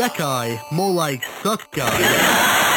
black eye, more like suck guy.